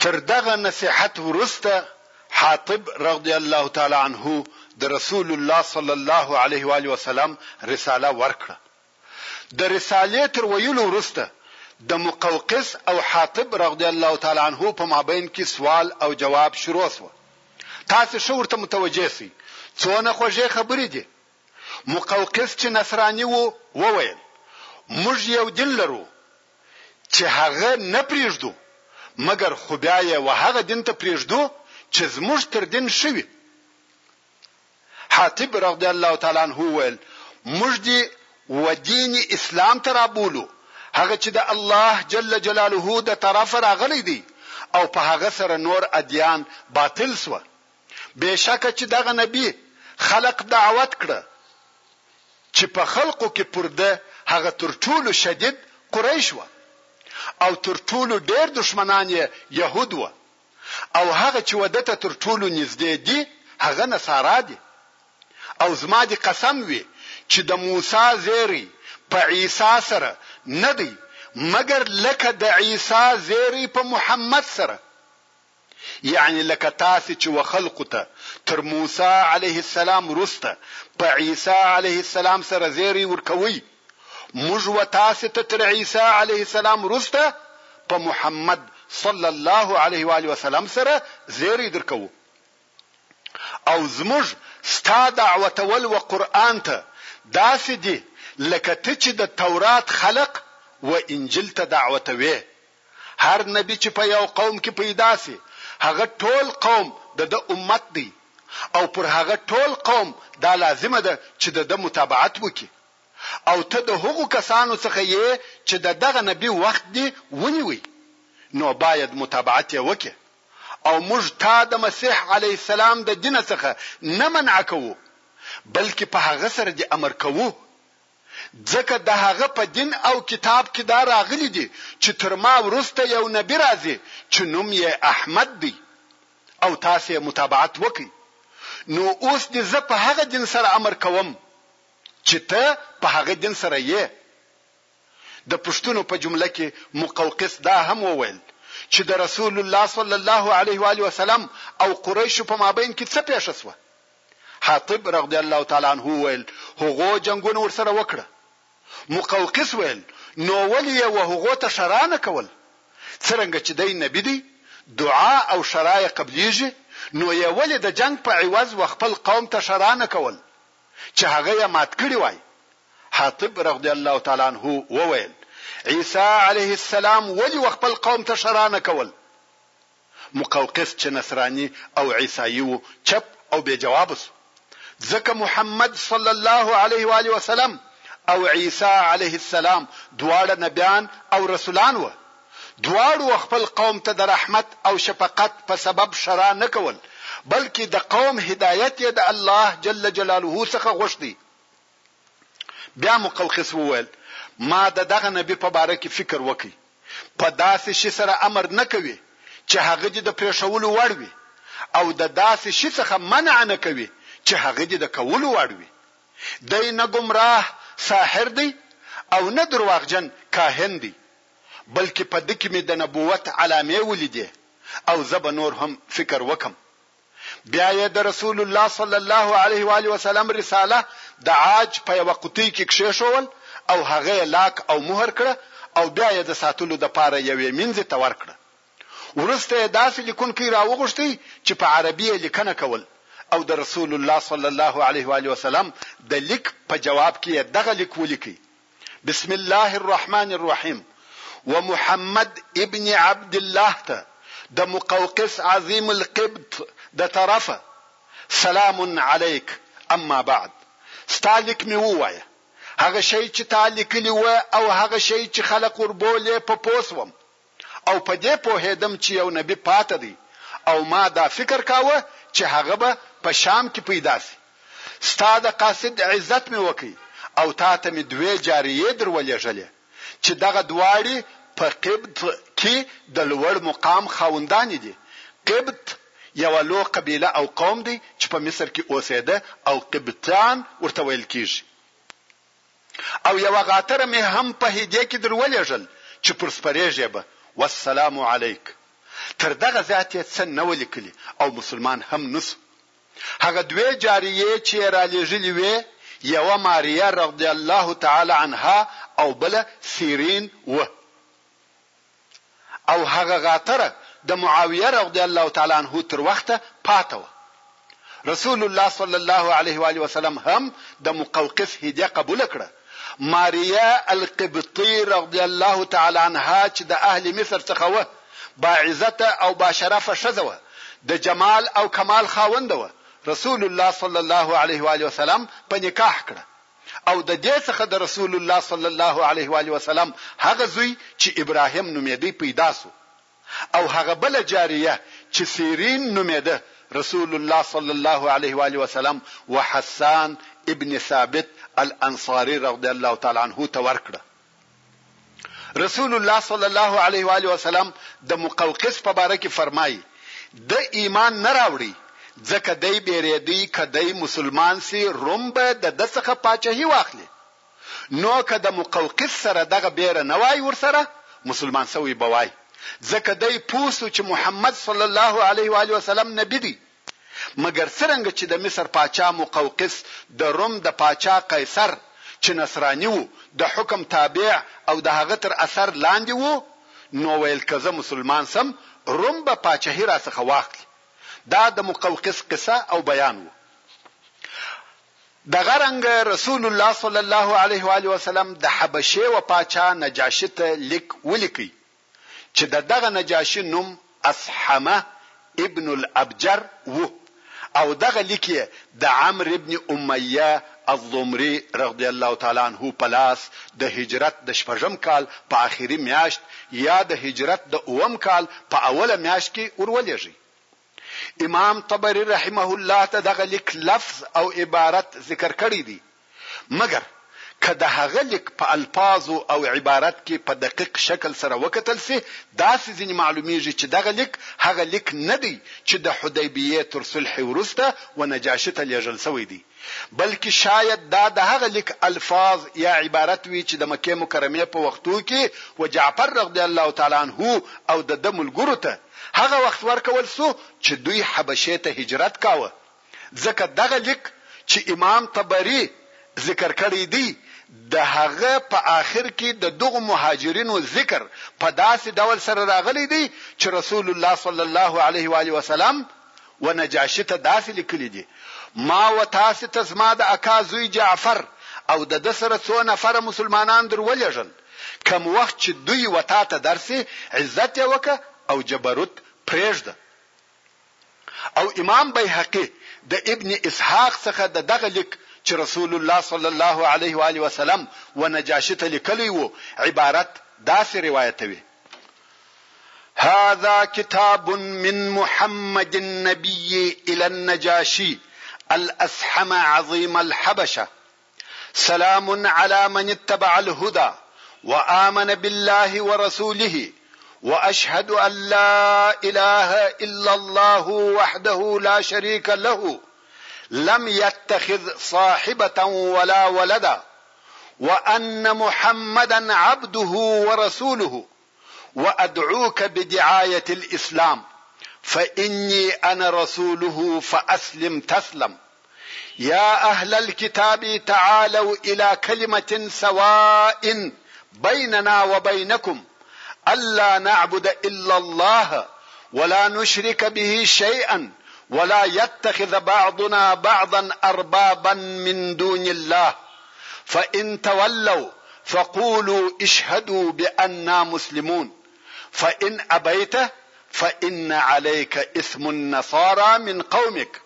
تر دغه نصيحت ورسته حاطب رضی الله تعالی عنه د رسول الله صلی الله علیه و علیه وسلم رساله ورکړه د رسالې تر ویلو وروسته د مقوقس او حاطب رضی الله تعالی عنه په مابین کې سوال او جواب شروع شوه، تاسې ښه ورته متوجه شئ، څونه خوږې خبرې دي. مقوقس چې نصراني و، وویل، موږ یو دین لرو چې هغه نه پرېږدو، مګر خو بیا یې و هغه دین ته پرېږدو چې زموږ تر دین ښه وي. حاطب رضی الله تعالی عنه وویل، موږ دې و دین اسلام ته رابولو، هغه چې د الله جل جلاله د طرفه راغلی دی او په هغه سره نور ادیان باطل شوه، بېشکه چې دغه نبي خلق دعوت کړه چې په خلقو کې پر ده هغه تر ټولو شدید قریش وه او تر ټولو ډېر دښمنان یې یهود وه. او هغه چې وده ته تر ټولو نږدې دي هغه نصارا دي او زما دې قسم وي چې د موسی زېری په عیسی سره نه دی مګر لکه د عیسی زېری په محمد سره یعنې لکه تاسې چې و خلقو ته تر موسی علیه السلام وروسته په عیسی علیه السلام سره زېری ورکوئ موږ و تاسې ته تر عیسی علیه السلام وروسته په محمد صلی الله علیه و آله وسلم سره زیری درکوو او زموږ ستا دعوتول و قرآن ته داسې دي لکه ته چې د تورات خلق و انجیل ته دعوتوې. هر نبی چې په یو قوم کې پیدا شي هغه ټول قوم د ده امت دی او پر هغه ټول قوم دا لازمه ده چې د ده متابعت وکړي او ته د هغو کسانو څخه یې چې د دغه نبي وخت دې ونیوی نو باید متابعت یې وکړي او موږ تا د مسیح علیه السلام د دین څخه نه منع کوو بلکې په هغه سره دې امر کوو ځکه د هغه په دین او کتاب کې دا راغلي دي چې تر ما وروسته یو نبي راځي چې نوم یې احمد دی او تاسې یې متابعت وکړئ، نو اوس دې زه په هغه دین سره امر کوم چې ته په هغه دین سره یې. د پوښتنو په جمله کې مقوقس دا هم وویل چې د رسول الله صلی الله علیه و آله وسلم او قریشو په مابین کې څه پېښه شوه؟ حاطب رضی الله تعالی عنه وویل، هغو جنګونه ورسره وکړه. مقوقس ویل، نو ولې یې و هغو ته ښرا نه کول؟ څرنګه چې دی نبي دی، دعا او ښرا یې قبلېږي، نو یې ولې د جنګ په عوض و خپل قوم ته ښرا نه کول، چې هغه یې مات کړي وای؟ حاطب رضی الله تعالی عنه وویل، عیسی علیه السلام ولې و خپل قوم ته ښرا نه کول؟ مقوقس چې نصراني او عیسايي وو چپ او بې جوابه شو، ځکه محمد صلی الله علیه و آله وسلم او عیسی علیه السلام دواړه نبیان او رسولان وه، دواړو خپل قوم ته د رحمت او شفقت په سبب ښرا نه کول، بلکې د قوم هدایت یې د الله جل جلاله څخه غوښت. بیا مقوقس وویل، ما د دغه نبي په باره کې فکر وکړ، په داسې شي سره امر نه کوي چې هغه دې د پرېښولو وړ وي او د داسې شي څخه منع نه کوي چې هغه دې د کولو وړ وي. دی نه ګمراه، ساحر، دی او نه درواغجن، کاهن، دی، بلکې په ده کې مې د نبوت علامې ولیدې او زه به نور هم فکر وکړم. بیا یې د رسول الله صلی الله علیه و آله وسلم رساله د عاج په یوه قطۍ کې کښېښول او هغه یې لاک او مهر کړه او بیا یې د ساتلو دپاره یوې مینځې ته ورکړه. وروسته یې داسې لیکونکی راوغوښتی چې په عربي یې لیکنه کول او د رسول الله صلی الله علیه و آله وسلم د لیک په جواب کې یې دغه لیک ولیکی. بسم الله الرحمن الرحیم و محمد ابن عبدالله ته د مقوقس عظیم القبط د طرفه سلام علیک اما بعد ستا لیک مې ووایه هغه شی چې تا لیکلي و او هغه شی چې خلق وربولې په پوه سوم او په دې پوهېدم چې یو نبي پاتې دی او ما دا فکر کاوه چې هغه به په شام کې پیدا شي. ستا د قاصد عزت مې وکړ او تا ته مې دوې جاریې درولېږلې چې دغه دواړې په قبط کې د لوړ مقام خاوندانې دي. قبط یوه لو قبیله او قوم دی چې په مصر کې اوسېده او قبطیان ورته ویل کېږي. او یوه غاتره مې هم په هدیه کې در ولېږل چې پر سپرېږې به، والسلام علیک. تر دغه زیات یې څه نه وه لیکلي او مسلمان هم نه شو. هغه دوې جاریې چې یې رالېږلي وې، یوه ماریه رضی الله تعالی عنها او بله سیرین وه. او هغه غاتره د معاویه رضی الله تعالی عنه تر وخته پاته وه. رسول الله صلی الله علیه و آله وسلم هم د مقوقس هدیه قبوله کړه. ماریه القبطی رضی الله تعالی عنها چې د اهل مصر څخه وه، باعزته او باشرفه ښځه وه، د جمال او کمال خاونده وه، رسول الله صلی الله علیه و آله وسلم په نکاح کړه. او ددې څخه د رسول الله صلی الله علیه و آله وسلم هغه زوی چې ابراهیم نومېدی پیدا شو او هغه بله جاریه چې سیرین نومېده رسول الله صلی الله علیه و آله وسلم وحسان ابن ثابت الانصاري رضی الله تعالی عنه ته ورکړه. رسول الله صلی الله علیه و آله وسلم د مقوقس په باره کې فرمایي د ایمان نه راوړي ځکه دی بیریدی کدی مسلمان سی روم به د دڅخه پاچهي واخلي نو که د مقوقس سره دغه بیره نه وای ورسره مسلمان سوی بوای ځکه دی پوسو چې محمد صلی الله علیه و آله وسلم نبی دی مګر څرنګه چې د مصر پاچا مقوقس د روم د پاچا قیصر چې نصراني و د حکم تابع او د هغه تر اثر لاندې و، نو ویل که زه مسلمان شم روم به پاچهي راڅخه واخلي. دا د مقوقس قصه او بیان و. دغه رنګه رسول الله صلی الله علیه وآله وسلم د حبشې و پاچا نجاشي ته لیک ولیکی. چې د دغه نجاشي نوم اصحمه ابن الابجر وو او دغه لیک یې د عمرو ابن امیه الضمري رضی الله تعالی عنه په لاس د هجرت د شپږم کال په اخري میاشت یا د هجرت د اووم کال په اوله میاشت کې ورولېږی. امام طبري رحمه الله د دغه لیک لفظ او عبارت ذکر کړی دی، مګر که د هغه لیک په الفاظو او عبارت کې په دقیق شکل سره وکتل شي، داسې ځینې معلومېږي چې دغه لیک هغه لیک نه دی چې د حدیبیې تر صلحې وروسته ونجاشي ته لېږل شوی دی. بلکې شاید دا د هغه لیک الفاظ یا عبارت وي چې د مکې مکرمې په وختو کې و جعفر رضی الله تعالی عنه او د ده ملګرو ته هغه وخت ورکول شو چې دوی حبشې ته هجرت کاوه ځکه دغه لیک چې امام طبري ذکر کړی دی د هغه په آخر کې د دغو مهاجرینو ذکر په داسې ډول سره راغلی دی چې رسول الله صلی الله علیه و آله وسلم و نجاشي ته داسې لیکلي دي، ما و تاسې ته زما د اکا زوی جعفر او د ده سره څو نفره مسلمانان در ولېږل، کوم وخت چې دوی و تا ته درسي، عزت یې وکړه او جبروت پرېږده. او امام بیهقي د ابن اسحاق څخه د دغه لیک چې رسول الله صلی الله علیه وآله وسلم و نجاشي ته لیکلی و، عبارت داسې روایتوي. هذا كتاب من محمد النبي الى النجاشي الاسحم عظيم الحبشه سلام على من اتبع الهدى وامن بالله ورسوله واشهد ان لا اله الا الله وحده لا شريك له لم يتخذ صاحبة ولا ولدا وأن محمدا عبده ورسوله وأدعوك بدعاية الإسلام فإني أنا رسوله فأسلم تسلم يا أهل الكتاب تعالوا إلى كلمة سواء بيننا وبينكم ألا نعبد إلا الله ولا نشرك به شيئا ولا يتخذ بعضنا بعضا اربابا من دون الله فان تولوا فقولوا اشهدوا باننا مسلمون فان ابيت فان عليك اثم النصارى من قومك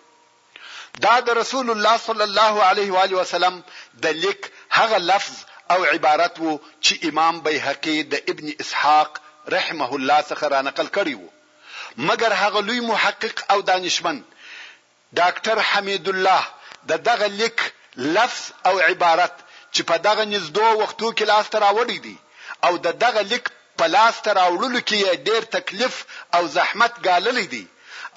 دا د رسول الله صلی الله علیه و آله وسلم د لیک هغه لفظ او عبارت وو چي امام بیهقي د ابن اسحاق رحمه الله څخه رانقل کړی وو مګر هغه لوی محقق او دانشمن ډاکټر حمید الله د دغه لیک لفظ او عبارت چي په دغه نږدو وختو کي لاسته راوړی دی او د دغه لیک په لاس ته راوړلو کې يې ډېر تکليف او زحمت ګاللی دی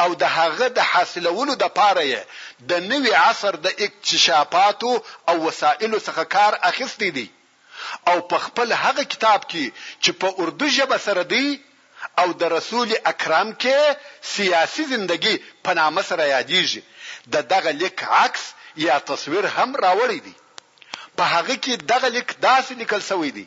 او د هغه د حاصلولو د پاره يې د نوي عصر د اکتشافاتو او وسائلو څخه کار اخيستی دی او په خپل هغه کتاب کې چې په اردو ژبه سره دی او د رسول اکرم کې سياسي زندګي په نامه سره يادېږي د دغه ليک عکس يا تصوير هم راوړی دی په هغه کې دغه ليک داسې ليکل شوی دی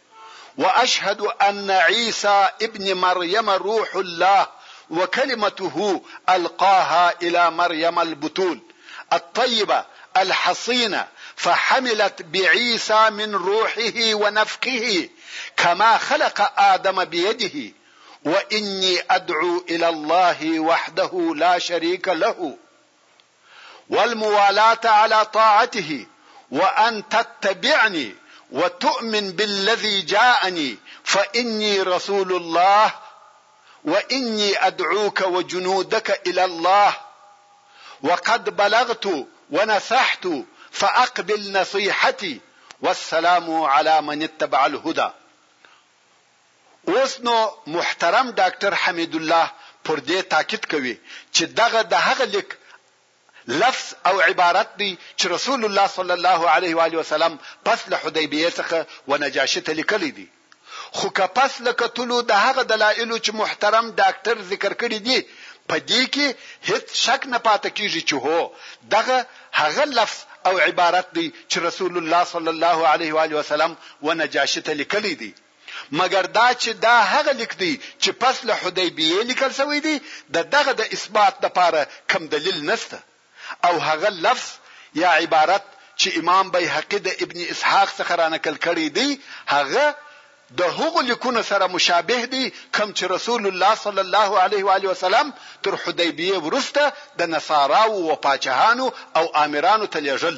واشهد ان عيسى ابن مريم روح الله وكلمته القاها الى مريم البتول الطيبه الحصينه فحملت بعيسى من روحه ونفخه كما خلق ادم بيده واني ادعو الى الله وحده لا شريك له والموالاه على طاعته وان تتبعني وتؤمن بالذي جاءني فاني رسول الله واني ادعوك وجنودك الى الله وقد بلغت ونصحت فاقبل نصيحتي والسلام على من اتبع الهدى اوس نو محترم ډاکټر حميدالله پر دې تاکيد کوي چې دغه د هغه ليک لفظ او عبارت دی چې رسول الله صلی الله عليه وآله وسلم پس له حديبيې څخه ونجاشي ته ليکلی دی خو که پس له کتلو د هغه دلائلو چې محترم ډاکټر ذکر کړي دي په دې کې هيڅ شک نه پاته کيږي چې هو دغه هغه لفظ او عبارت دی چې رسول الله صلی الله عليه وآله وسلم ونجاشي ته ليکلی دی مګر دا چې دا هغه لیک دی چې پس له حدیبیې لیکل شوی دی، د دغه د اثبات لپاره کوم دلیل نشته او هغه لفظ یا عبارت چې امام بیهقي د ابن اسحاق څخه رانقل کړی دی، هغه د هغو لیکونو سره مشابه دی کوم چې رسول الله صلی الله علیه وآله وسلم تر حدیبیې وروسته د نصاراوو و پاچهانو او آمرانو ته لېږل.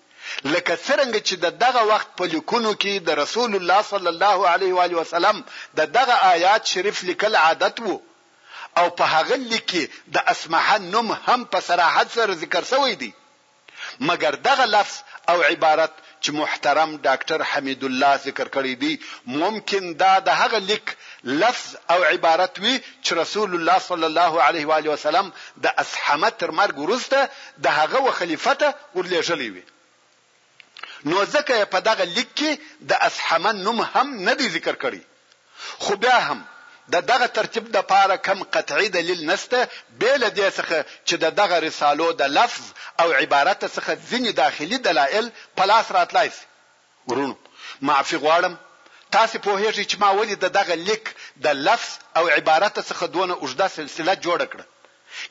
لکه څرنګه چې د دغه وخت په لیکونو کې د رسول الله صلی الله علیه وآله وسلم د دغه آیات شریف لیکل عادت وو او په هغه لیک کې د اسمهه نوم هم په صراحت سره ذکر شوی دی مګر دغه لفظ او عبارت چې محترم ډاکټر حمید الله ذکر کړی دی ممکن دا د هغه لیک لفظ او عبارت وي چې رسول الله صلی الله علیه وآله وسلم د اسحمه تر مرګ وروسته د هغه و خلیفته ور لېږلی وي نو ځکه یې په دغه لیک کې د اسحمه نوم هم نه دی ذکر کړی خو بیا هم د دغه ترتیب د پاره کم قطعي دلیل نسته بې له دې څخه چې د دغه رسالو د لفظ او عبارت څخه ځینې داخلي دلایل په لاس راتلای سي وروڼو! معافي غواړم، تاسې پوهېږئ چې ما ولې د دغه لیک د لفظ او عبارت څخه دونه اوږده سلسله جوړه کړه.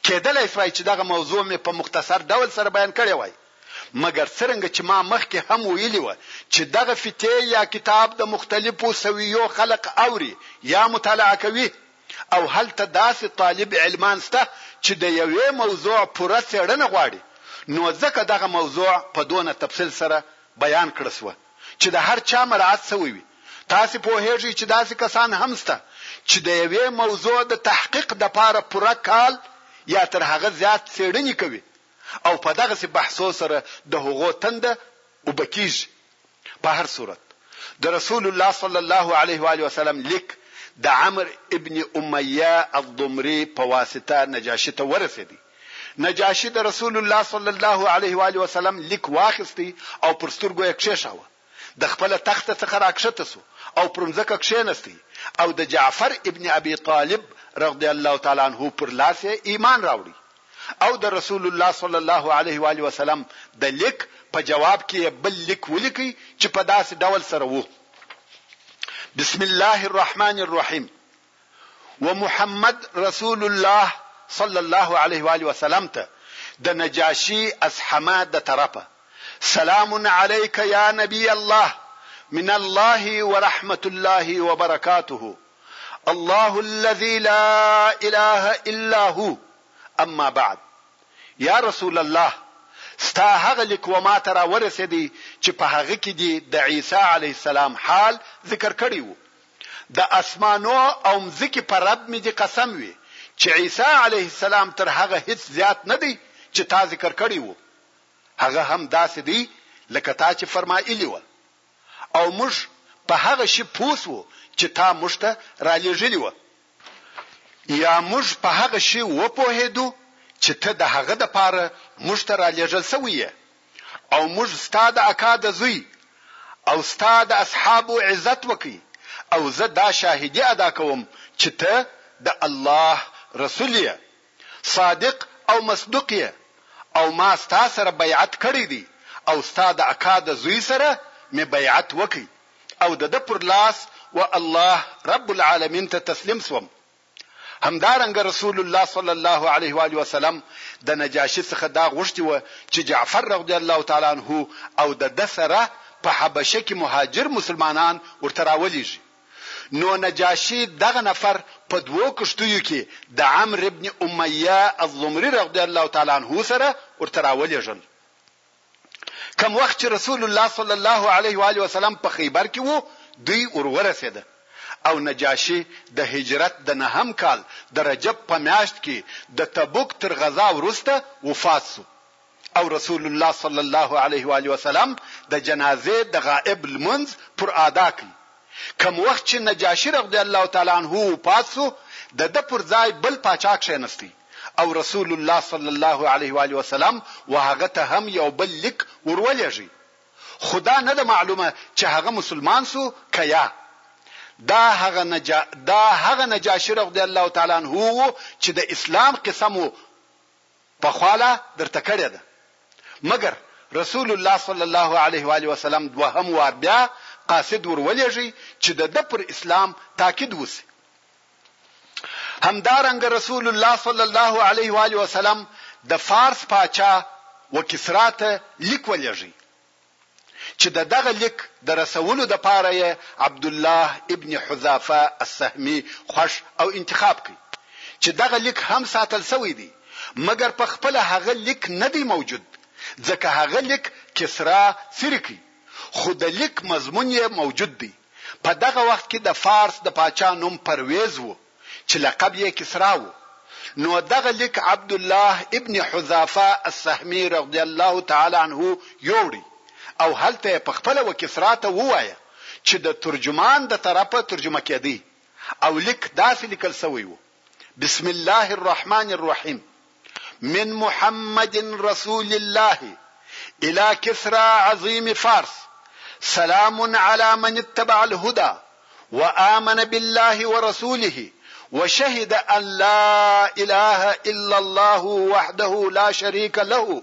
کېدلای شوای چې دغه موضوع مې په مختصر ډول سره بیان کړې وای، مګر څرنګه چې ما مخکې هم ویلي وه چې دغه فیتې یا کتاب د مختلفو سویو خلق اوري یا مطالعه کوي او هلته داسې طالب علمان شته چې د یوې موضوع پوره څېړنه غواړي، نو ځکه دغه موضوع په دونه تفصیل سره بیان کړه شوه چې د هر چا مراعت شوی وي، تاسې پوهېږئ چې داسې کسان هم شته چې د یوې موضوع د تحقیق دپاره پوره کال یا تر هغه زیات څېړنې کوي او په دغسې بحثو سره د هغو تنده اوبه کېږي. په هر صورت، د رسول الله صلی الله علیه وآله وسلم لیک د عمرو ابن امیه الضمري په واسطه نجاشي ته ورسېدی. نجاشي د رسول الله صلی الله علیه و آله وسلم لیک واخیست او پر سترګو یې کښېښاوه، د خپله تخته څخه راکښته شو او پر مځکه کښېنست او د جعفر ابن ابي طالب رضي الله تعالی عنه پر لاس یې ایمان راوړ او د رسول الله صلی الله علیه و آله وسلم د لیک په جواب کې یې بل لیک ولیکئ چې په داسې ډول سره وو، بسم الله الرحمن الرحیم ومحمد رسول الله صلی الله علیه وآله وسلم ته د نجاشي اصحمه د طرفه سلام علیک یا نبی الله من الله ورحمة الله وبرکاته الله الذي لا اله الا هو اما بعد یا رسول الله ستا هغه لیک و ما ته راورسېدی چې په هغه کې دې د عیسی علیه السلام حال ذکر کړی وو د اسمانو او مځکې په رب مې دې قسم وي چې عیسی علیه السلام تر هغه هیڅ زیات نه دی چې تا ذکر کړی وو، هغه هم داسې دی لکه تا چې فرمایلي وه او موږ په هغه شي پوه شوو چې تا موږ ته رالېږلي وه. یا موږ په هغه شي وپوهېدو چې ته د هغه دپاره موږ ته رالېږل شوی یې او موږ ستا د اکا د زوی او ستا د اصحابو عزت وکړ او زه دا شاهدي ادا کوم چې ته د الله رسول یې صادق او مصدوق یې او ما ستا سره بیعت کړی دی او ستا د اکا د زوی سره مې بیعت وکړ او د ده پر لاس و الله رب العالمین ته تسلیم شوم. همدارنګه رسول الله صلی الله علیه و آله وسلم د نجاشي څخه دا غوښتي وه چې جعفر رضی الله تعالی عنه او د ده سره په حبشه کې مهاجر مسلمانان ورته راولېږي. نو نجاشي دغه نفر په دوو کښتیو کي د عمر ابن امیه الضمري رضي الله تعالی عنه سره ورته راولېږل. کوم وخت چي رسول الله صلی الله علیه و آله وسلم په خیبر کي وو دوی ور ورسېده او نجاشي د هجرت د نهم کال د رجب په میاشت کي د تبوک تر غزا وروسته وفات سو. او رسول الله صلی الله علیه و آله وسلم د جنازې د غائب لمونځ پر آداء کړ. کوم وخت چې نجاشي رضی الله تعالی عنه وفات شو د ده پر ځای بل پاچا کښېنست او رسول الله صلی الله علیه و آله وسلم و هغه ته هم یو بل لیک ور ولېږی خو دا نه ده معلومه چې هغه مسلمان شو که یا دا هغه نجا دا هغه نجاشي رضی الله تعالی عنه چې د اسلام قسم پخواله درته کړې ده مګر رسول الله صلی الله علیه و آله وسلم دوهم وار بیا قاصد ور ولېږی چې د ده پر اسلام تاکید وشي. همدارنګه رسول الله صلی الله علیه و آله وسلم د فارس پاچا و کسرا ته لیک ولېږی چې د دغه لیک د رسولو لپاره یې عبدالله ابن حذافه السهمي خوښ او انتخاب کړ، چې دغه لیک هم ساتل شوی دی، مګر په خپله هغه لیک نه دی موجود، ځکه هغه لیک کسرا څیرې کړ، خو د لیک مضمون یې موجود دی، په دغه وخت کې د فارس د پاچا نوم پرویز وو. چې لقب یې کسرا وو، نو دغه لیک عبدالله ابن حذافه السهمي رضی الله تعالی عنه یووړئ او هلته یې په خپله و کسرا ته ووایه چې د ترجمان د طرفه ترجمه کېدی او لیک داسې لیکل شوی وو، بسم الله الرحمن الرحیم. من محمد رسول الله الى كسرى عظيم فارس سلام على من اتبع الهدى وامن بالله ورسوله وشهد ان لا اله الا الله وحده لا شريك له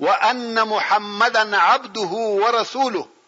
وأن محمدا عبده ورسوله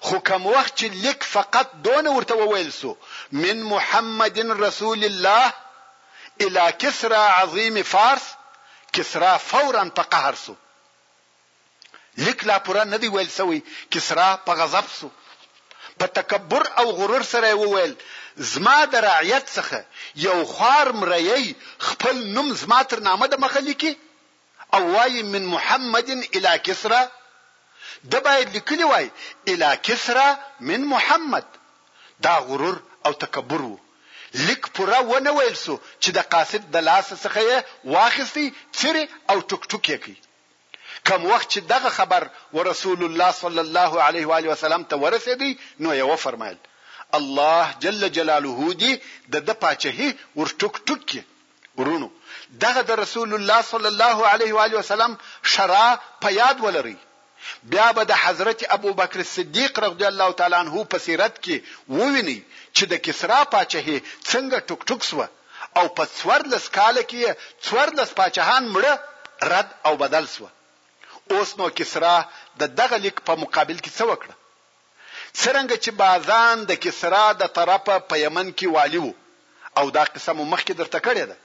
خو کوم وخت چې لیک فقط دونه ورته وویل شو، من محمد رسول الله الی کسری عظیم فارس، کسرا فورا په قهر شو. لیک لا پوره نه دی ویل شوی، کسرا په غضب شو. په تکبر او غرور سره یې وویل، زما د رعیت څخه یو خوار مریی خپل نوم زما تر نامه د مخه لیکي؟ او وايي من محمد الي کسرا ده باید لیکلي وای الي کسرا من محمد دا غرور او تکبر وو لیک پوره ونه ویل سو چي د قاصد د لاسه څخه یې واخیستی څیري او ټوک ټوک یې کړ کوم وخت چي دغه خبر ورسول الله صلی الله علیه وآله وسلم ته ورسیدی نو یې وفرمایل الله جل جلاله دي د ده پاچهي ور ټوک ټوک کړي. ورونو دغه د رسول الله صلی الله علیه و آله وسلم شرع په یاد ولرئ بیا به د حضرت ابوبکر صدیق رضی الله تعالی عنه په سیرت کې ووینئ چې د کسرا پاچهي څنګه ټوک ټوک سوه او په څوارلس کال کې یې څوارلس پاچهان مړه رد او بدل سوه اوس نو کسرا د دغه لیک په مقابل کې څه وکړه څرنګه چې بازان د کسرا د طرفه په یمن کې والي و او دا قصه مو مخکې درته کړې ده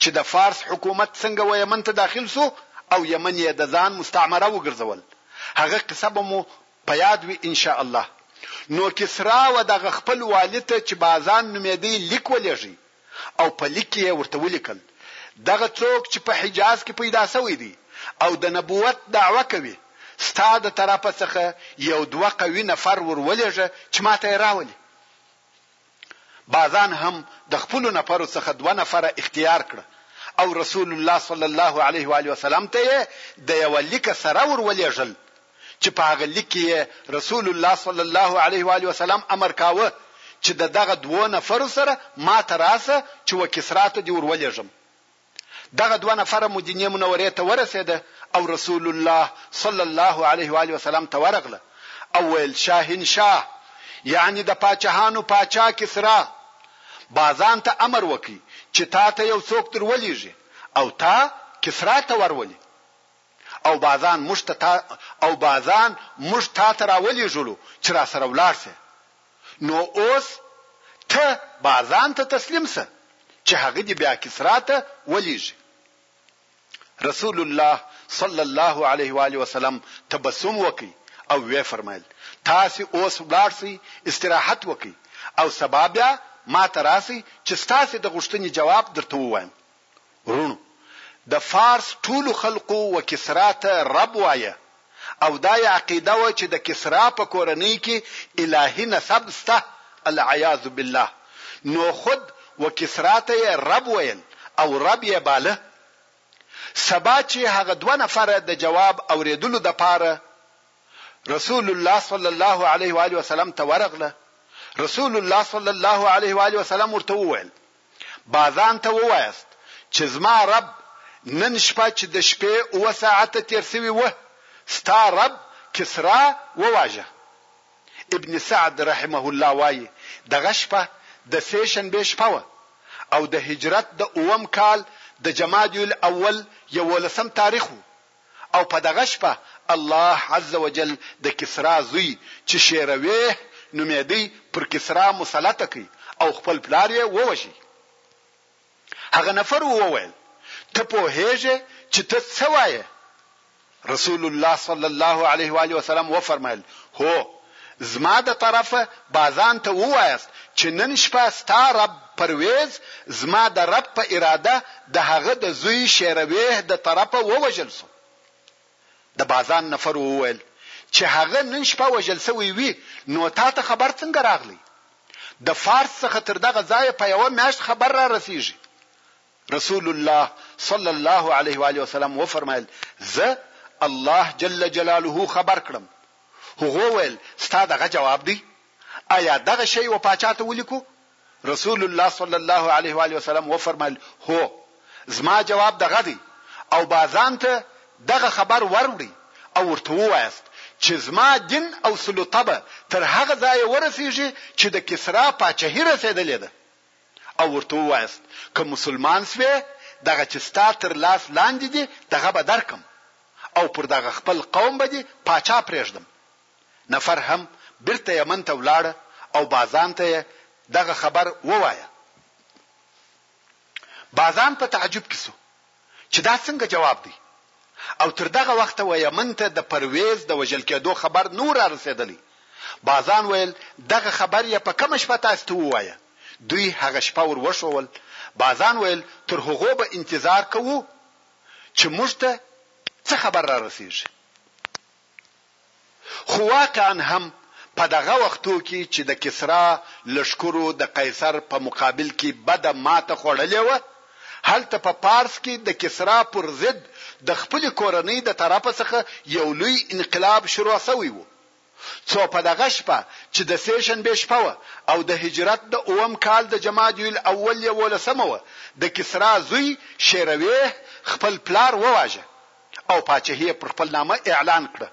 چې د فارس حکومت څنګه و یمن ته داخل شو او یمن یې د ځان مستعمره وګرځول هغه قصه به مو په یاد وي ان شاء الله نو کسرا و دغه خپل والي ته چې بازان نومېدی لیک ولېږی او په لیک کې یې ورته ولیکل، دغه څوک چې په حجاز کې پیدا شوی دی او د نبوت دعوه کوي، ستا د طرفه څخه یو دوه قوي نفر ور ولېږه چې ما ته یې راولي. بازان هم د خپلو نفرو څخه دوه نفره اختیار کړه او رسول الله صلی الله علیه وآله وسلم ته یې د یوه لیکه سره ور ولېږل چې په هغه لیک کې یې رسول الله صلی الله علیه و آله وسلم امر کاوه چې د دغه دوو نفرو سره ما ته راسه چې و کسرا ته دې ور ولېږم. دغه دوه نفره مدینې منورې ته ورسېده او رسول الله صلی الله علیه و آله وسلم ته ورغله او ویل شاهین شاه یعنی د پاچهانو پاچا کسرا بازان ته امر وکړي چې تا ته یو څوک درولېږي او تا کسرا ته ورولي او باذان موږ ته تا او باذان موږ تا ته راولېږلو چې راسره ولاړ شې، نو اوس ته باذان ته تسلیم شه چې هغه دې بیا کسرا ته ولېږي. رسول الله صلی الله علیه و آله وسلم تبسم وکړ او ویې فرمایل، تاسې اوس ولاړ شئ استراحت وکړئ او سبا بیا ما ته راشئ چې ستاسې د غوښتنې جواب درته ووایم. وروڼو د فارس ټولو خلقو و کسرا ته رب وایه او دا یې عقیده وه چې د کسرا په کورنۍ کې الهي نسب سته العیاذ بالله نو خود و کسرا ته یې رب ویل او رب یې باله سبا چې هغه دوه نفره د جواب اوریدلو دپاره رسول الله صلی الله علیه وآله وسلم ته ورغله رسول الله صلی الله علیه وآله وسلم ورته وویل با ځان ته ووایاست چې زما رب نن شپه چې د شپې اووه ساعته تېر شوي وه ستا رب کسرا وواژه. ابن سعد رحمه الله وايي دغه شپه د سې شنبې شپه وه او د هجرت د اووم کال د جمادی الاول یوولسم تاریخ و. او په دغه شپه الله عز وجل د کسرا زوی چې شیرویه نومېدی پر کسرا مسلط کړ او خپل پلار یې ووژی. هغه نفر وویل، ته پوهېږې چې ته څه وایې؟ رسول الله صلی الله علیه وآله وسلم وفرمایل، هو، زما د طرفه بازان ته ووایاست چې نن شپه ستا رب پرویز زما د رب په اراده د هغه د زوی شیرویه د طرفه ووژل شو. د بازان نفرو وویل چې هغه نن شپه وژل شوی وي نو تا ته خبر څنګه راغلی؟ د فارس څخه تر دغه ځایه په یوه میاشت خبر را رسیږي. رسول الله صلی الله علیه و آله وسلم وفرمایل زه الله جل جلاله خبر کړم هغه ویل ستا دغه جواب دی آیا دغه شی و پاچا ته ولیکو رسول الله صلی الله علیه و آله وسلم و فرمایل هو زما جواب دغه دی او بازان ته دغه خبر وروړي او ورته وایست چې زما دین او سلطه به تر هغه ځای ورسیږي چې د کسرا پاچهي رسیدلې ده او ورته ووایاست، که مسلمان شوې، دغه چې ستا تر لاس لاندې دي، دغه به درکړم او پر دغه خپل قوم به دې پاچا پرېږدم. نفر هم بېرته یمن ته ولاړه او بازان ته یې دغه خبر ووایه. بازان په تعجب کې شو. چې دا څنګه جواب دی او تر دغه وخته ویمن ته د پرویز د وژل کېدو خبر نه و رارسېدلی. بازان ویل، دغه خبر یې په کومه شپه تاسې ته ووایه؟ دوی هغه شپه ور وښوول. بازان ویل، تر هغو به انتظار کوو چې موږ ته څه خبر رارسېږي. خو واقعا هم په دغه وختو کې چې د کسرا لښکرو د قیصر په مقابل کې بده ماته خوړلې وه، هلته په پارس کې د کسرا پر ضد د خپلې کورنۍ د طرفه څخه یو لوی انقلاب شروع شوی و، څو په دغه شپه چې د سې شنبې شپه وه او د هجرت د اووم کال د جمادی الاول یوولسمه وه، د کسرا زوی شیرویه خپل پلار وواژه. او پاچهي یې پر خپل نامه اعلان کړه.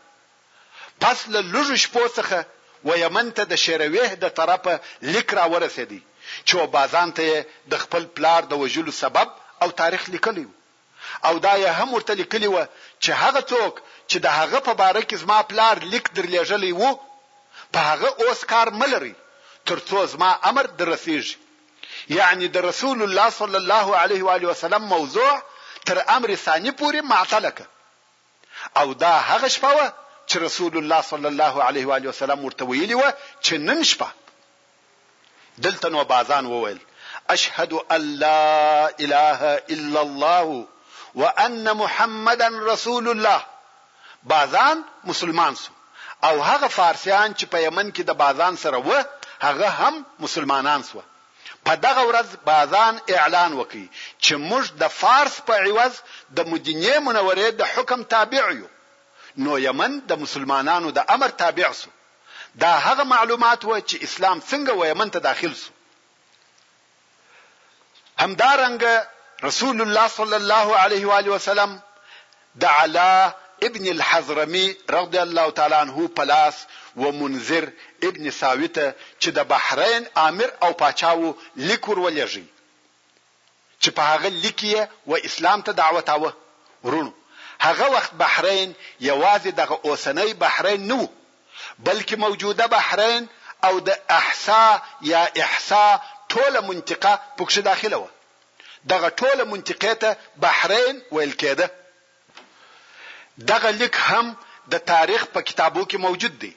پس له لږو شپو څخه و یمن ته د شیرویه د طرفه لیک را ورسېدی چې و بازان ته یې د خپل پلار د وژلو سبب او تاریخ لیکلی و او دا یې هم ورته لیکلي وه چې هغه څوک چې د هغه په باره کې زما پلار لیک در لېږلی و په هغه اوس کار مه لرئ تر څو زما امر در رسېږي. یعنی د رسول الله صلی الله علیه و آله وسلم موضوع تر امر ثانی پورې معطله که او دا هغه شپه وه چې رسول الله صلی الله علیه و آله وسلم ورته ویلي و چې نن شپه دلته نو بازان وویل اشهد ان لا اله الا الله وان محمدا رسول الله باذان مسلمان سو او هغه فارسیان چي په یمن کي د باذان سره وه هغه هم مسلمانان سوه. په دغه ورځ باذان اعلان وکړ چي موږ د فارس په عوض د مدینې منورې د حکم تابع یو. نو یمن د مسلمانانو د امر تابع سو. دا هغه معلومات وه چي اسلام څنګه ویمن ته داخل سو. همدارنګه رسول الله صلی الله علیه و آله وسلم د علا ابن الحضرمي رضی الله تعالی عنه په لاس و منذر ابن ساوي ته چې د بحرین امیر او پاچا وو لیک ورولېږي چې په هغه لیک یې و اسلام ته دعوت اوه ورونو هغه وخت بحرین یوازې دغه اوسنۍ بحرین نه وو بلکې موجوده بحرین او د احسا یا احساء ټوله منطقه پکښې داخله وه، دغه ټوله منطقې ته بحرین ویل کیده. دغه لیک هم د تاریخ په کتابو کې موجود دی،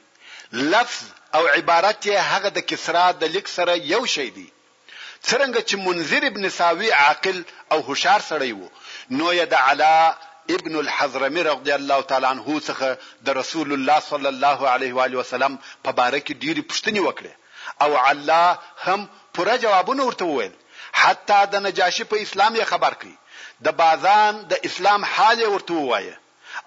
لفظ او عبارت یې هغه د کسرا د لیک سره یو شی دی، څرنګه چې منذر ابن ساوی عاقل او هوښیار سړی وو نو یې د علاء ابن الحضرمي رضی الله تعالی عنه څخه د رسول الله صلی الله علیه و آله وسلم په باره کې ډېرې پوښتنې وکړې او علاء هم پوره جوابونه ورته وویل حتی د نجاشي په اسلام یې خبر کړ د بازان د اسلام حال یې ورته ووایه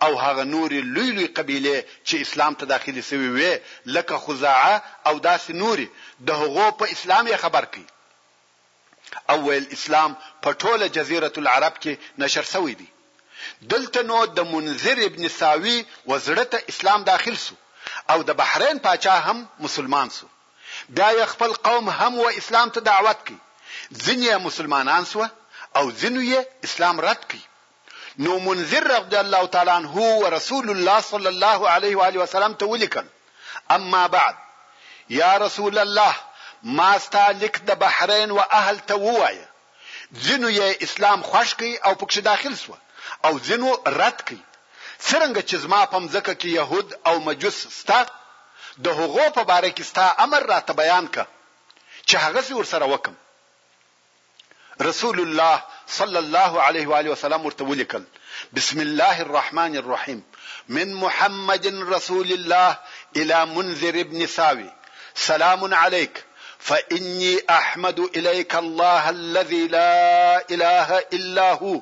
او هغه نورې لوی لوی قبیلې چې اسلام ته داخلې شوې وې لکه خزاعه او داسې نورې د هغو په اسلام یې خبر کړ او ویل اسلام په ټوله جزیرة العرب کې نشر شوی دی دلته نو د منذر ابن ساوي و زړه ته اسلام داخل شو او د بحرین پاچا هم مسلمان شو بیا یې خپل قوم هم و اسلام ته دعوت کړ ځینې یې مسلمانان شوه او ځینو یې اسلام رد کړ نو منذر رضی الله تعالی عنه و رسول الله صلی الله علیه و آله وسلم ته ولیکل اما بعد یا رسول الله ما ستا لیک د بحرین و اهل ته ووایه ځینو یې اسلام خوښ کړي او پکې داخل سو او ځینو رد کړي څرنګه چې زما په مځکه کې يهود او مجوس ستا د هغو په باره کې ستا امر راته بیان که چې هغه سي ورسره وکم رسول الله صلى الله عليه واله وسلم ورته ولیکل بسم الله الرحمن الرحيم من محمد رسول الله الى منذر ابن ثاوي سلام عليك فاني احمد اليك الله الذي لا اله الا هو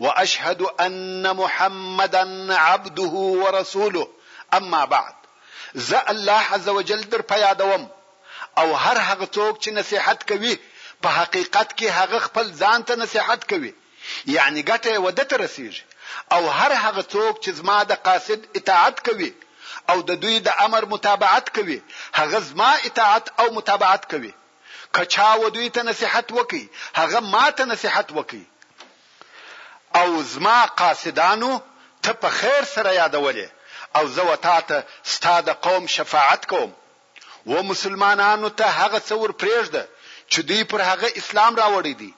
واشهد ان محمدا عبده ورسوله اما بعد زه الله عز وجل در پیادوم او هر هغه څوک چې نصیحت کوي په حقیقت کې هغه خپل ځان ته نصیحت کوي یعنی ګټه یې وده ته رسیږي او هر هغه څوک چې زما د قاصد اطاعت کوي او د دوی د امر متابعت کوي هغه زما اطاعت او متابعت کوي که چا و دوی ته نصیحت وکي هغه ما ته نصیحت وکي او زما قاصدانو ته په خیر سره یادولې او زه وتا ته ستا د قوم شفاعت کوم و مسلمانانو ته هغه څه ور پرېږده چې دوی پر هغه اسلام راوړی دی،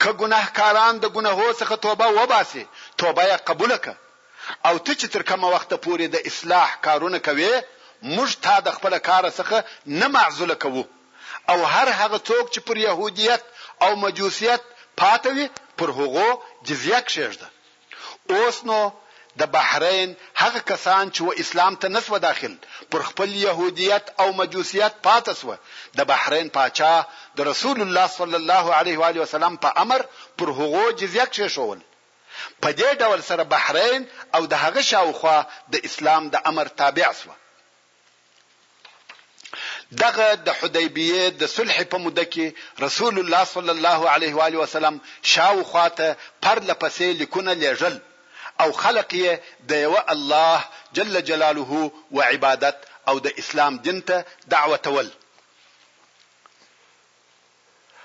که ګناه کاران د ګنهو څخه توبه وباسې توبه یې قبوله که، او ته چې تر کومه وخته پورې د اصلاح کارونه کوې موږ تا د خپله کاره څخه نه معزوله کوو، او هر هغه څوک چې پر یهودیت او مجوسیت پاته وي پر هغو جزیه کښېږده. اوس نو د بحرین هغه کسان چې و اسلام ته نه شوه داخل پر خپل یهودیت او مجوسیت پاته شوه، د بحرین پاچا د رسول الله صلی الله علیه و آله وسلم په امر پر هغو جزیه کښېښوول. په دې ډول سره بحرین او د هغه شاوخوا د اسلام د امر تابع شوه. دغه د حدیبیه د صلح په موده کې رسول الله صلی الله علیه و علیه وسلم شاوخوا ته پرله پسې لیکونه لیږل او خلق یې د یوه الله جل جلاله و عبادت او د اسلام دین ته دعوتول.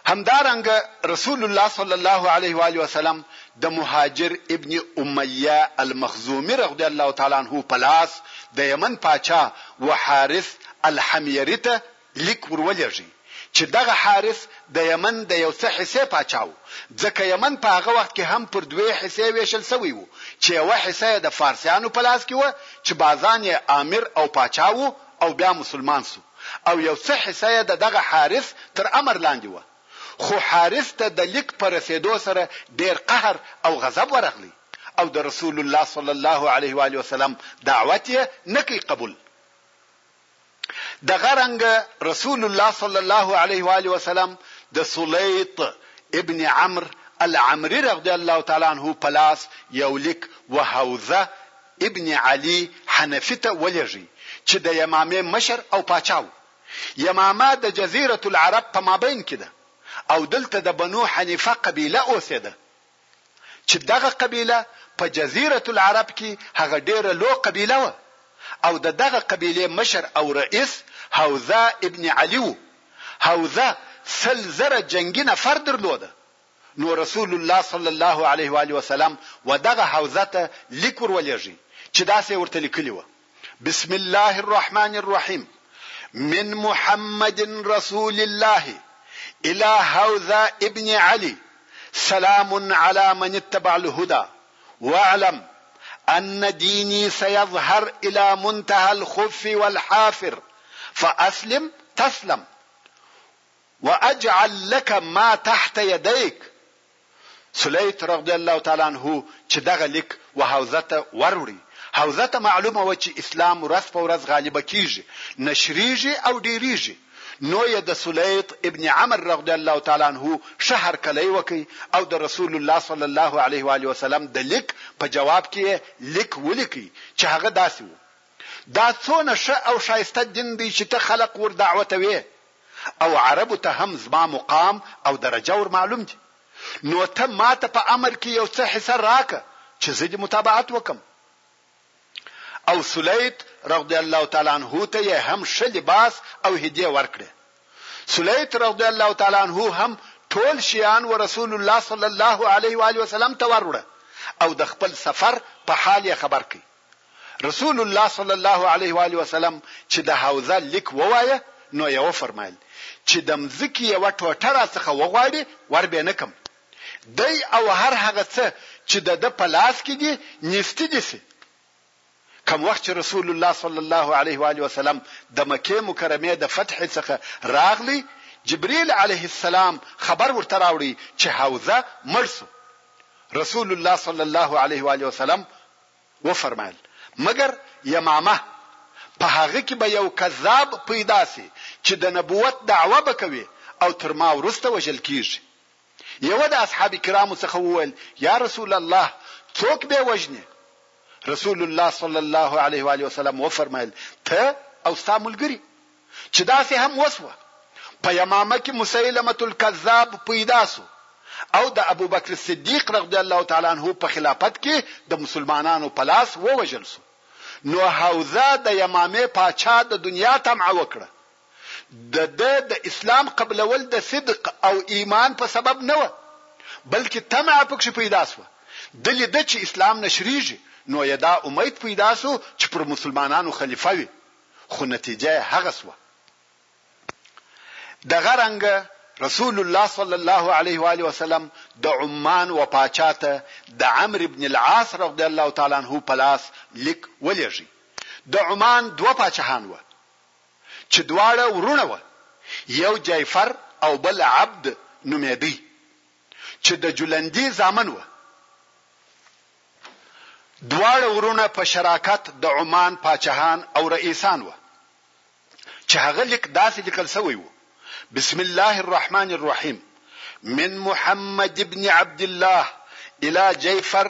همدارنګه رسول الله صلی الله علیه و آله وسلم د مهاجر ابن امیه المخزومي رضی الله تعالی عنه په لاس د یمن پاچا و حارث الحمیري ته لیک ورولېږی چې دغه حارث د یمن د یو څه حصې پاچا و ځکه یمن په هغه وخت کې هم پر دوې حصې وېشل شوی و چې یوه حصه یې د فارسیانو په لاس کې و چې بازان یې آمر او پاچا و او بیا مسلمان سو او یو څه حصه یې د دغه حارث تر امر لاندې وه، خو حارث ته د لیک په رسېدو سره ډېر قهر او غضب ورغلی او د رسول الله صلی الله علیه و آله وسلم دعوت یې نه کړ قبول. دغه رنګه رسول الله صلی الله علیه و آله وسلم د سلیط ابن عمرو العمري رضی الله تعالی عنه په لاس یو لیک وحوزه ابن علي حنفي ته ولېږی چې د یمامې مشر او پاچا و. یمامه د جزیرة العرب په مابین کې ده او دلته د بنو حنیفه قبیله اوسېده چې دغه قبیله په جزیرة العرب کې هغه ډېره لو قبیله وه او د دغه قبیلې مشر او رئیس حوزه ابن علي و. حوزه سل زره جنګي نفر درلوده. نو رسول الله صلی الله علیه وآله وسلم و دغه حوزه ته لیک ور ولېږی چی داسی یې ورته لیکلی وه، بسم الله الرحمن الرحیم من محمد رسول الله الی حوزه ابن علی سلام علی من اتبع الهدی واعلم ان دینی سیظهر الی منتهی الخف والحافر فاسلم تسلم واجعل لک ما تحت یدیک، سلیط رضی الله تعالی عنه چې دغه لیک وحوزه ته وروړی، حوزه ته معلومه وه چې اسلام ورځ په ورځ غالبه کیږي، نشریږي او ډیریږي، نو یې د سلیط ابن عمر رضی الله تعالی عنه ښه هرکلی وکړ او د رسول الله صلی الله علیه وآله وسلم د لیک په جواب کې یې لیک ولیکه چې هغه داسې و، دا څونه ښه او ښایسته دین دی چې ته خلق وردعوتوې، او عربو ته هم زما مقام او درجه ور معلوم دي نو ته ماته په امر کي يو څه حصه راکه چي زه دي متابعت وکم او سليط رضي الله تعالی عنه ته يې هم ښه لباس او هديه ورکړې سليط رضي الله تعالی عنه هم ټول شيان و رسول الله صلی الله عليه و آله وسلم ته وروړه او د خپل سفر په حال يې خبر کړي رسول الله صلی الله علیه و آله وسلم چې د حوزه لیک ووایه نو یې وفرمایل چې د مځکې یوه ټوټه راڅخه وغواړي ور به نه کم دی او هر هغه څه چې د ده په لاس کې دي نیستي دي سي کم وخت چې رسول الله صلی الله علیه و علیه وسلم د مکه مکرمه د فتح څخه راغلی جبرئیل علیه السلام خبر ورته راوړي چې حوزه مرسو رسول الله صلی الله علیه و علیه وسلم وفرمایل، مګر یمامه په هغه کې به یو کذاب پیدا شي چې د نبوت دعوه به کوي او تر ما وروسته وژل کیږي. یوه د اصحاب کرامو څخه وویل، یا رسول الله څوک به یې وژني؟ رسول الله صلی الله علیه وآله وسلم وفرمایل، ته او ستا ملګري. چې داسې هم وسوه، په یمامه کې مسیلمة الکذاب پیدا سو او د ابوبکر صدیق رغدی الله تعالی عنه په خلافت کې د مسلمانانو په لاس ووژل سو، نو حوزه د یمامې پاچا د دنیا طمع وکړه، د ده د اسلام قبلول د صدق او ایمان په سبب نه وه، بلکې طمع پکښې پیدا سوه، ده لیده چې اسلام نشریږي، نو یې دا امید پیدا سو چې پر مسلمانانو خلیفه وي. خو نتیجه یې هغه شوه. دغه رنګه رسول الله صلی الله علیه و آله وسلم د عمان و پاچا ته د عمرو بن العاص رضی الله تعالی عنه په لاس لیک ولېږی. د عمان دوه پاچاهان وه چې دواړه وروڼه وه، یو جیفر او بل عبد نومېدی. چې د جلندي زامن وه. دواړه ورونه په شراکت د عمان پاچهان او رئیسان وه. چې هغه لیک داسې لیکل سوی وو بسم الله الرحمن الرحیم من محمد ابن عبد الله الى جیفر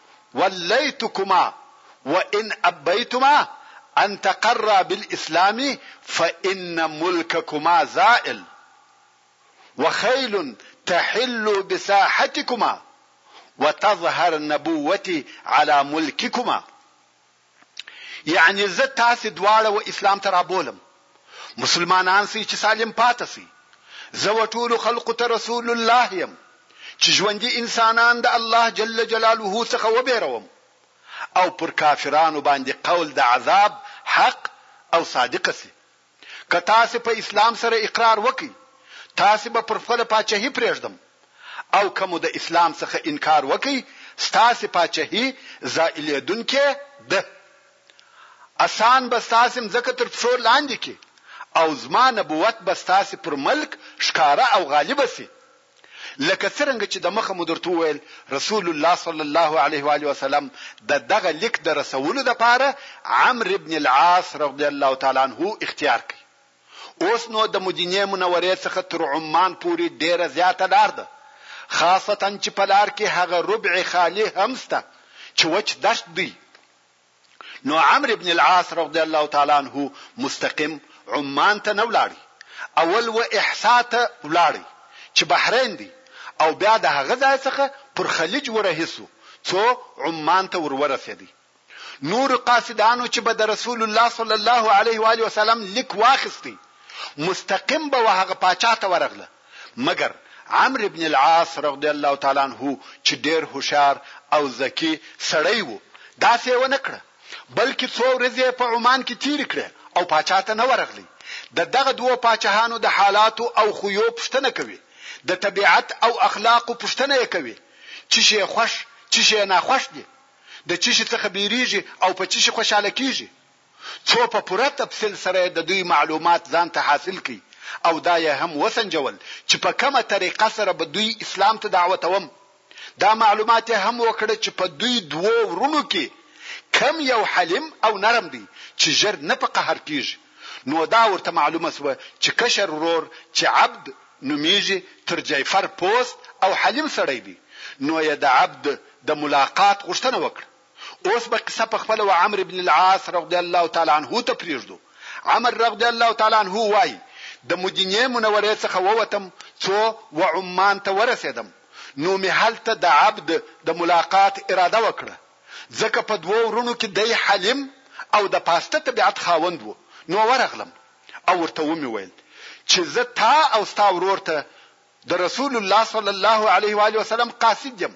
وليتكما وإن أبيتما أن تقرا بالإسلام فإن ملككما زائل وخيل تحل بساحتكما وتظهر نبوتي على ملككما یعنی زه تاسی دواړه و اسلام ته رابولم مسلمانان سی چی سالم پاته سی زه و ټولو خلقو ته رسول الله یم چی ژوندی انسانان د الله جل جلاله څخه وبیروم او پر کافرانو باندی قول د عذاب حق او صادق سی که تاسې په اسلام سره اقرار وکړئ تاسې به پر خپله پاچهي پرېږدم او که مو د اسلام څخه انکار وکړئ ستاسې پاچهي زائلېدونکې ده. اسان به ستاسې مځکه تر پښو لاندې کړي او زما نبوت به ستاسې پر ملک ښکاره او غالب شي. لکه څرنګه چې د مخه مو درته وویل رسول الله صلی الله علیه و آله وسلم د دغه لیک د رسولو لپاره عمرو بن العاص رضی الله تعالی عنه اختیار کړ. اوس نو د مدینې منورې څخه تر عمان پورې ډیره زیاته لار ده خاصتا چې په لار کې هغه ربع خالي هم شته چې وچ دشت دی. نو عمرو بن العاص رضی الله تعالی عنه مستقیم عمان ته نه ولاړی اول و احساء ته ولاړی چې بحرین دی او بیا د هغه ځای څخه پر خلیج ورهي سو څو عمان ته ور ورسیدی نور قاصدانو چې به د رسول الله صلی الله علیه و آله وسلم لیک واخیستی مستقیم به هغه پاچا ته ورغله مګر عمرو بن العاص رضی الله تعالی عنه چې ډېر هوښیار او ذکي سړی و، داسې یې ونه کړه، بلکې څو ورځې یې په عمان کې تېرې کړې او پاچا ته نه ورغلی، د دغه دوو پاچاهانو د حالاتو او خویو پوښتنه کوي، د طبیعت او اخلاقو پوښتنه یې کوي، څه شي یې خوښ، څه شي یې ناخوښ دي، د څه شي څخه بېرېږي او په څه شي خوشحاله کېږي. څو په پوره تفصیل سره یې د دوی معلومات ځان ته حاصل کړي او دا یې هم وسنجول چې په کومه طریقه سره به دوی اسلام ته دعوتوم، دا معلومات یې هم وکړه چې په دوی دوو وروڼو کې کوم یو حلیم او نرم دی چې ژر نه په قهر کیږي، نو دا ورته معلومه شوه چې کشر ورور چې عبد نومیږي تر جعفر پوست او حلیم سړی دی، نو یې د عبد د ملاقات غوښتنه وکړه. اوس به قصه په خپله و عمرو بن العاص رضی الله تعالی عنه ته پرېږدو. عمرو رضی الله تعالی عنه وايي، د مدينې منورې څخه ووتم څو و عمان ته ورسېدم نو مې هلته د عبد د ملاقات اراده وکړه ځکه په دوو وروڼو کې دی حليم او د پاسته طبيعت خاوند و نو ورغلم او ورته ومې ويل چې زه تا او ستا ورور ته د رسول الله صلی الله عليه وآله وسلم قاصد يم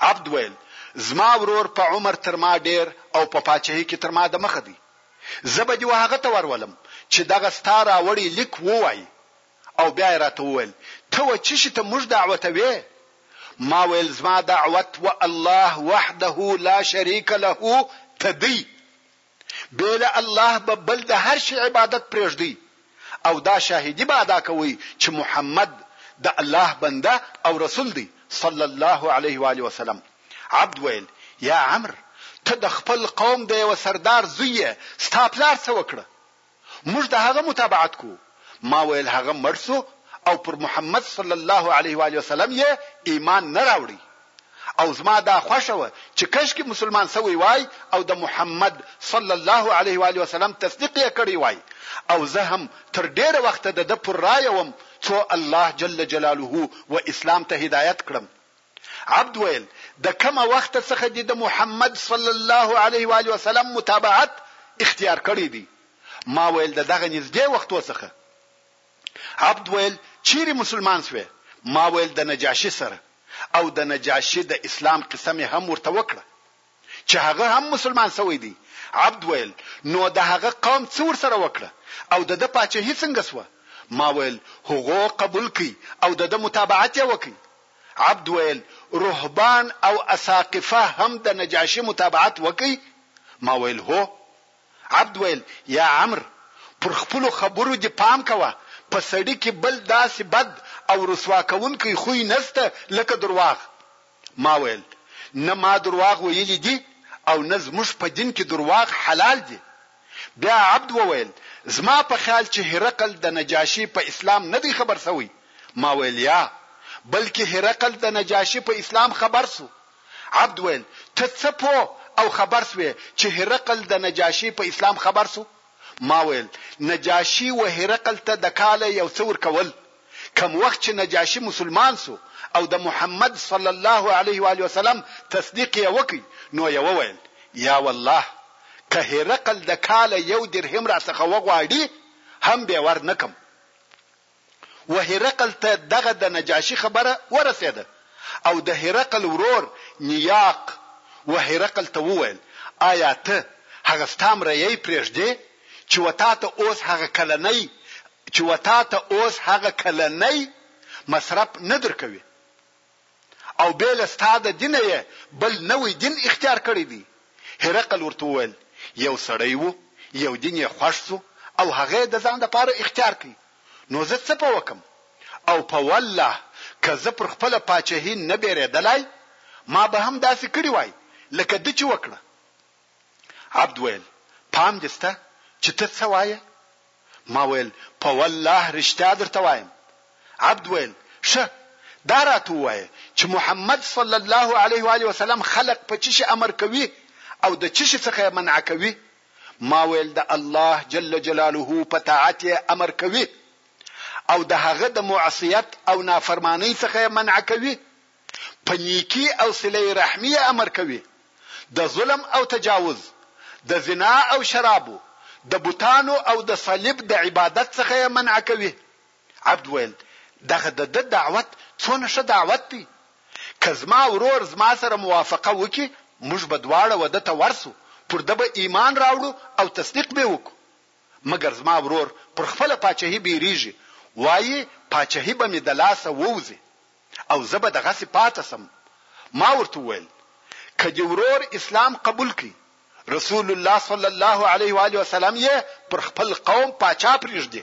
عبد ویل، زما ورور په عمر تر ما ډېر او په پاچهي کې تر ما د مخه دی. زه به دې و هغه ته ورولم چې دغه ستا راوړی لیک ووایي. او بیا یې راته وویل، ته و چه شي ته موږ دعوتوې؟ ما ویل، زما دعوت و الله وحده لاشریک له ته دی. بې له الله به بل د هر شي عبادت پرېږدئ او دا شاهدي به ادا کوئ چې محمد د الله بنده او رسول دی، صلی الله علیه وآله وسلم. عبد ویل، یا عمر! ته د خپل قوم د یوه سردار زوی یې، ستا پلار څه وکړه؟ موږ د هغه متابعت کو ما ویل هغه مړ سو او پر محمد صلی الله علیه و وسلم یې ایمان نه راوړی او زما دا خوښه وه چې کش کې مسلمان سوی وای او د محمد صلی الله علیه و وسلم تصدیق یې کړی وای او زه هم تر ډیره وخت د د پر رایه وم څو الله جل جلاله و اسلام ته هدایت کړم عبد ویل، د کومه وخته څخه دې د محمد صلی الله علیه و آله وسلم متابعت اختیار کړی دی؟ ما ویل، د دغه نږدې وختو څخه. عبد ویل، چیرې مسلمان شوې؟ ما ویل، د نجاشي سره. او د نجاشي د اسلام قصه مې هم ورته وکړه. چې هغه هم مسلمان شوی دی، عبد ویل، نو د هغه قوم څه ورسره وکړه او د ده پاچهي څنګه شوه؟ ما ویل، هغو قبول کړئ او د ده متابعت یې وکړئ. عبد ویل، رهبان او اساقفه هم د نجاشي متابعت وکړئ؟ ما ویل، هو. عبد ویل، یا عمر! پر خپلو خبرو دې پام کوه، په سړي کې بل داسې بد او رسوا کوونکی خوی نشته لکه درواغ. ما ویل، نه ما درواغ ویلي دي او نه زموږ په دین کې درواغ حلال دي. بیا عبد وویل، زما په خیال چې هرقل د نجاشي په اسلام نه دی خبر شوی. ما ویل، یا، بلکې هرقل د نجاشي په اسلام خبر شو. عبد ویل، ته څه پوه او خبر شوې چې هرقل د نجاشي په اسلام خبر شو؟ ما ویل، نجاشي و هرقل ته د کاله یو څه ورکول. کوم وخت چې نجاشي مسلمان شو او د محمد صلی الله علیه و آله وسلم تصدیق یې وکړ نو یې وویل، یا والله! که هرقل د کاله یو درهم راڅخه وغواړي هم بې ور نه کړم. و هرقل ته دغه د نجاشي خبره ورسېده او د هرقل ورور نیاق و هرقل ته وویل، آیا ته هغه ستا مریی پرېږدې چې و تاته اوس هغه کلنی چې و تاته اوس هغه کلنی مصرف نه درکوي او بې له ستا د دینه یې بل نوی دین اختیار کړی دی. هرقل ورته وویل، یو سړی و، یو دین یې خوښ شو او هغه یې د ځان لپاره اختیار کړ، نو زه څه په وکړم؟ او په والله که زه پر خپله پاچهي نه بېرېدلای، ما به هم داسې کړي وای، لکه ده چې وکړه. عبد ویل، پام دې سته چې ته څه وایې؟ ما ویل، په والله رښتیا درته وایم. عبد ویل، ښه دا راته ووایه چې محمد صلی الله علیه و آله وسلم خلق په څه شي امر کوي او د څه شي څخه یې منع کوي؟ ما ویل، د الله جل جلاله په طاعت یې امر کوي او د هغه د معصیت او نافرمانۍ څخه یې منع کوي. په نیکي او صله رحمي یې امر کوي، د ظلم او تجاوز، د زنا او شرابو، د بتانو او د صلیب د عبادت څخه یې منع کوي. عبد ویل، دغه د ده دعوت څونه ښه دعوت دی! که زما ورور زما سره موافقه وکړي، موږ به دواړه وده ته ورشو، پر ده به ایمان راوړو او تصدیق بې وکړو. مګر زما ورور پر خپله پاچهي بېرېږي، وايي، پاچهي به مې د لاسه ووځي. او زه به دغسې پاته سم ما ورته وویل که دې ورور اسلام قبول کړي رسول الله صلی الله علیه و آله وسلم یې پر خپل قوم پاچا پرېږدي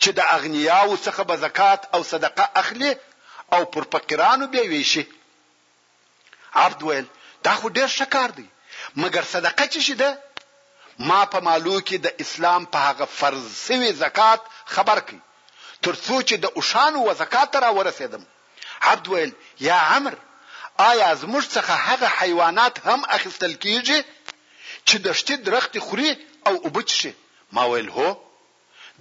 چې د اغنیاو څخه به زکات او صدقه اخلي او پر فقیرانو بې وېشي عبد ویل، دا خو ډېر ښه کار دی، مګر صدقه چې شي ده؟ ما په مالو کې د اسلام په هغه فرض شوي زکات خبر کړ، تر څو چې د اوښانو و زکات ته راورسېدم. عبد ویل، یا عمر! آیا زموږ څخه هغه حیوانات هم اخیستل کېږي چې دښتي درختې خوري او اوبه څښي؟ ما ویل، هو!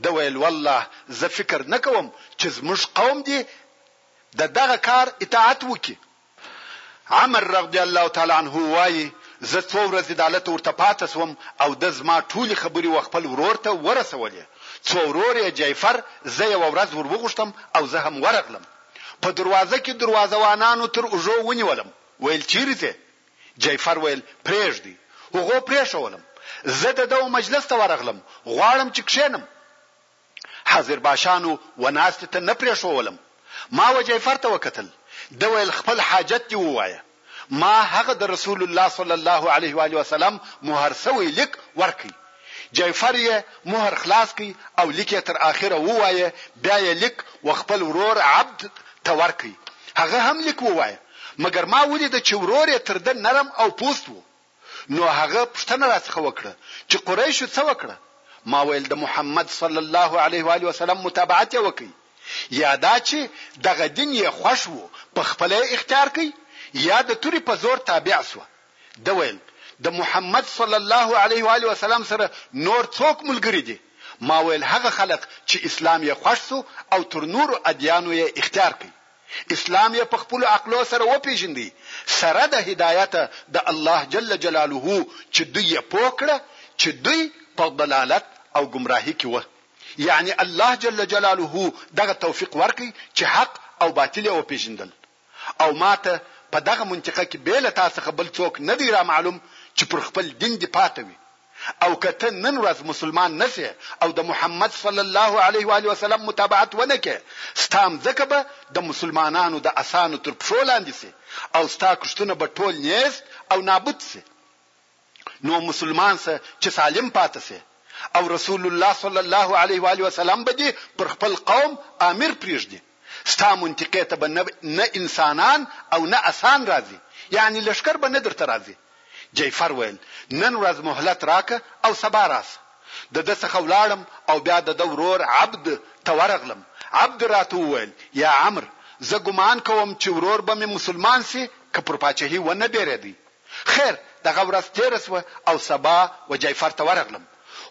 ده ویل والله زه فکر نه کوم چې زموږ قوم دې د دغه کار اطاعت وکړي. عمر رضی الله تعالی عنه وايي، زه څو ورځې دالته ورته پاته شوم او ده زما ټولې خبرې وخپل ورور ته ورسولې، څوورور یې جعفر زه یوه ورځ ور وغوښتم او زه هم ورغلم، په دروازه کې دروازه وانانو تر اوږو ونیولم، ویل چیرې ځې؟ جعفر ویل، پرېږدئ. هغو پرېښولم. زه د ده و مجلس ته ورغلم، غواړم چې کښېنم. حاضرباشانو و ناستې ته نه پرېښوولم. ما و جعفر ته وکتل. ده ویل، خپل حاجت دې ووایه. ما هغه د رسول الله صلی الله علیه و آله وسلم مهر شوی لیک ورکړ. جعفر يې مهر خلاص کړ او ليک يې تر آخره ووايه، بيا يې ليک و خپل ورور عبد ته ورکړ، هغه هم ليک ووايه، مګر ما وليد چې ورور يې تر ده نرم او پوست و، نو هغه پوښتنه راڅخه وکړه چې قريشو څه وکړه؟ ما ويل د محمد صلی الله عليه وآله وسلم متابعت يې وکړ، يا دا چې دغه دين يې خوښ و، په خپله يې اختيار کړ، يا د تورې په زور تابع شوه. ده ویل، د محمد صلی الله علیه و آله وسلم سره نور څوک ملګري دي؟ ما ویل، هغه خلق چې اسلام یې خوښ شو او تر نورو ادیانو یې اختیار کړ. اسلام یې په خپلو عقلو سره وپېژند، سره د هدایته د الله جل جلاله چې دوی یې پوه کړ چې دوی په ضلالت او ګمراهي کې وه. یعنې الله جل جلاله دغه توفیق ورکړ چې حق او باطل یې وپېژندل. او ما ته په دغه منطقه کې بې له تا څخه بل څوک نه دی رامعلوم چې پر خپل دین دې پاته وي او که ته نن ورځ مسلمان نه شې او د محمد صلی الله علیه و آله وسلم متابعت ونه کړې، ستا مځکه به د مسلمانانو د اسانو تر پښو لاندې شي او ستا کښتونه به ټول نیست او نابود شي. نو مسلمان سه چې سالم پاته سې او رسول الله صلی الله علیه و آله وسلم به دې پر خپل قوم آمر پرېږدي ستا منطقې ته به نه نه انسانان او نه اسان راځي یعنی لښکر به نه درته راځي جیفر ویل نن ورځ مهلت راکه او سبا راسه د ده څخه ولاړم او بیا د ده ورور عبد ته ورغلم عبد راته وویل یا عمر زه ګمان کوم چې ورور به مې مسلمان سي که پر پاچهي ونه بیرېدی خیر دغه ورځ تېره شوه او سبا وجیفر ته ورغلم،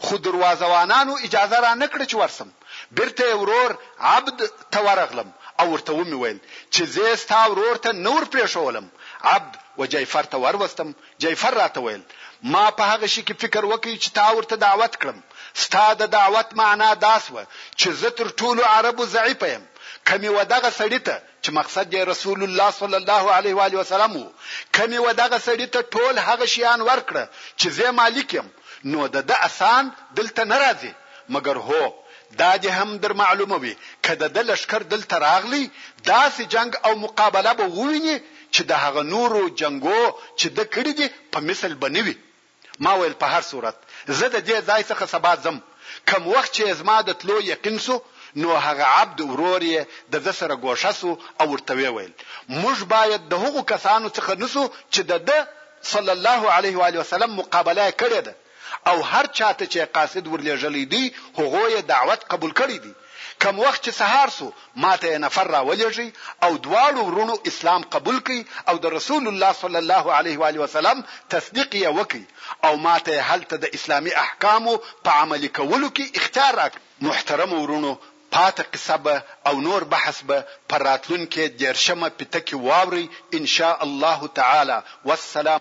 خو دروازهوانانو اجازه رانه کړه چې ورشم، بېرته یې ورور عبد ته ورغلم او ورته ومې ویل چې زه ستا ورور ته نه ورپرېښولم، عبد وجیفر ته وروستم، جیفر راته ویل، ما په هغه شي کې فکر وکړ چې تا ورته دعوت کړم، ستا د دعوت معنا دا شوه چې زه تر ټولو عربو ضعیفه یم، که مې ودغه سړي ته. چې مقصد یې رسول الله صلی الله علیه و علیه وسلم وو کمی و دغه سړی ته ټول هغه شیان ورکړه چې زه مالک یم نو د د اسان دلته نه راځي مګر هو دا دې هم در معلومه وي که د د لشکر دلته راغلی داسې جنگ او مقابله به وویني چې د هغه نورو جنگو چې د کړي دي په مثل بنوي ما ویل په هر صورت زه د دې ځای څخه سبا ځم. کوم وخت چې یې زما د تلو یقین شو نو هغه عبد ورور یې د ده سره ګوښه شو او ورته ویې ویل، موږ باید د هغو کسانو څخه نه شو چې د ده، صلی الله علیه و آله وسلم، مقابله یې کړې ده او هر چا ته چې یې قاصد ورلېږلی دی هغو یې دعوت قبول کړی دی. کوم وخت چې سهار شو ماته یې نفر راولېږی او دواړو وروڼو اسلام قبول کړ او د رسول الله صلی الله علیه و آله وسلم تصدیق یې وکړ او ماته یې هلته د اسلامي احکامو په عملي کولو کې اختیار راکړ. محترمو وروڼو پاته قصه به او نور بحث به په راتلونکې دېرشمه پته کې واورئ ان شاء الله تعالی والسلام.